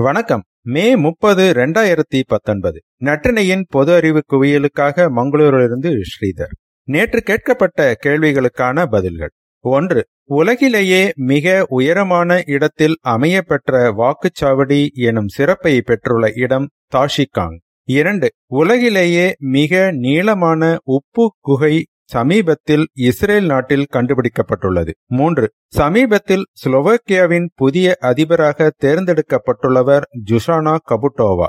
வணக்கம். மே முப்பது இரண்டாயிரத்தி பத்தொன்பது. நற்றினையின் பொது அறிவு குவியலுக்காக மங்களூரிலிருந்து ஸ்ரீதர். நேற்று கேட்கப்பட்ட கேள்விகளுக்கான பதில்கள். ஒன்று உலகிலேயே மிக உயரமான இடத்தில் அமையப்பெற்ற வாக்குச்சாவடி எனும் சிறப்பை பெற்றுள்ள இடம் தாஷிகாங். இரண்டு உலகிலேயே மிக நீளமான உப்பு குகை சமீபத்தில் இஸ்ரேல் நாட்டில் கண்டுபிடிக்கப்பட்டுள்ளது. மூன்று சமீபத்தில் ஸ்லோவேக்கியாவின் புதிய அதிபராக தேர்ந்தெடுக்கப்பட்டுள்ளவர் ஜுஷானா கபுட்டோவா.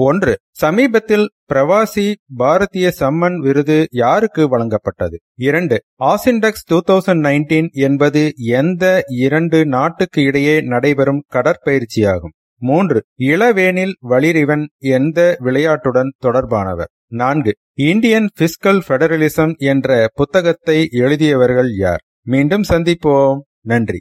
ஒன்று சமீபத்தில் பிரவாசி பாரதிய சம்மன் விருது யாருக்கு வழங்கப்பட்டது? இரண்டு ஆசிண்டெக்ஸ் டூ தௌசண்ட் நைன்டீன் என்பது எந்த இரண்டு நாட்டுக்கு இடையே நடைபெறும் கடற்பயிற்சியாகும்? மூன்று இளவேனில் வளிரிவன் எந்த விளையாட்டுடன் தொடர்பானவர்? நான்கு இந்தியன் பிஸ்கல் பெடரலிசம் என்ற புத்தகத்தை எழுதியவர்கள் யார்? மீண்டும் சந்திப்போம். நன்றி.